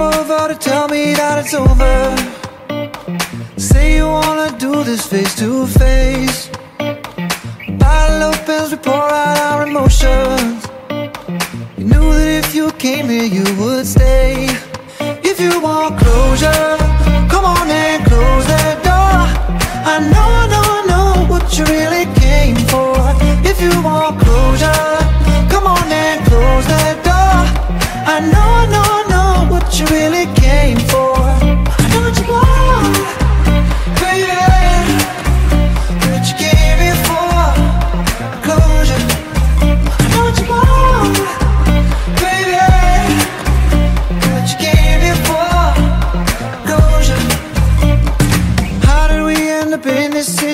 come over to tell me that it's over. Say you wanna do this face to face. Bottle opens, we pour out our emotions. You knew that if you came here, you would stay. If you want closure,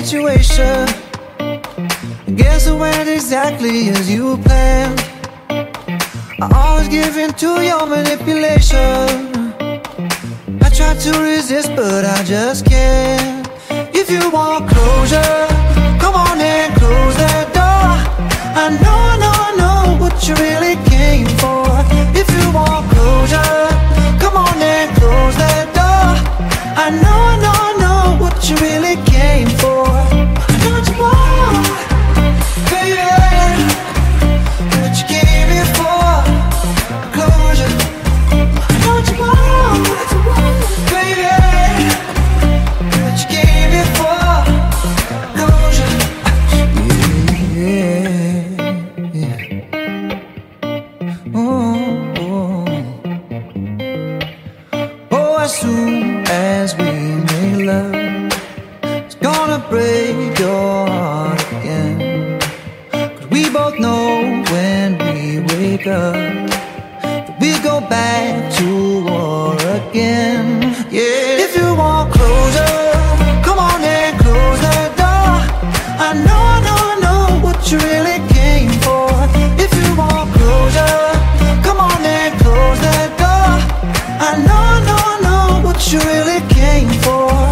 situation? Guess it went exactly as you planned. I always give in to your manipulation. I try to resist, but I just can't. If you want closure, as we make love, it's gonna break your heart again. We both know when we wake up we go back to war again. Yeah, if you want closure, come on and close that door. I know, I know, I know what you really came for. If you want closure, come on and close that door. I know, you really came for.